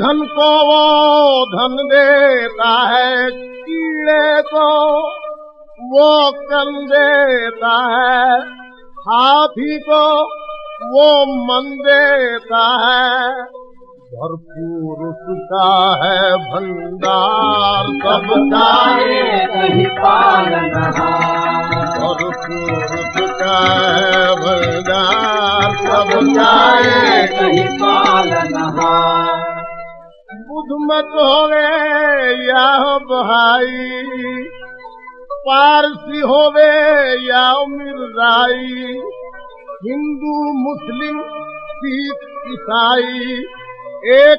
धन को वो धन देता है कीड़े को वो कल देता है हाथी को वो मन देता है भरपूर उसका है भंडार सबका भरपूर उसका है भंडार सब जाए कहीं पारसी याज़ाई हिंदू मुस्लिम सिख ईसाई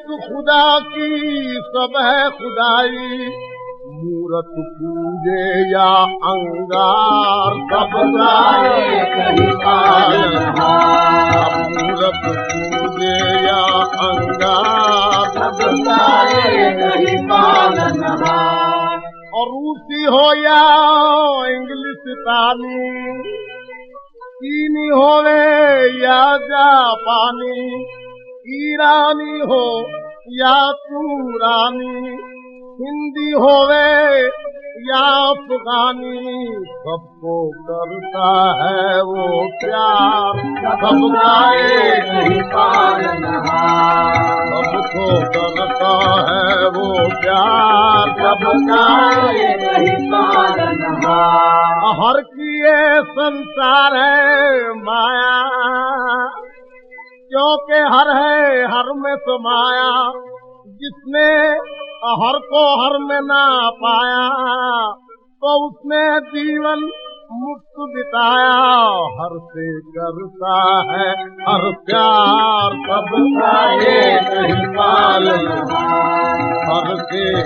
ख़ुदा की सभुदा मूर्त अंगारे मूर्त और रूसी हो या इंग्लिश पानी चीनी होवे या जापानी ईरानी हो या तूरानी हिंदी होवे या अफगानी सबको करता है वो प्यार सब गाए तो हर की ये संसार है माया क्योंकि हर है हर में तो माया जिसने हर को हर में ना पाया तो उसने जीवन मुक्त बिताया हर से करता है हर प्यार सबका ये नहीं पाल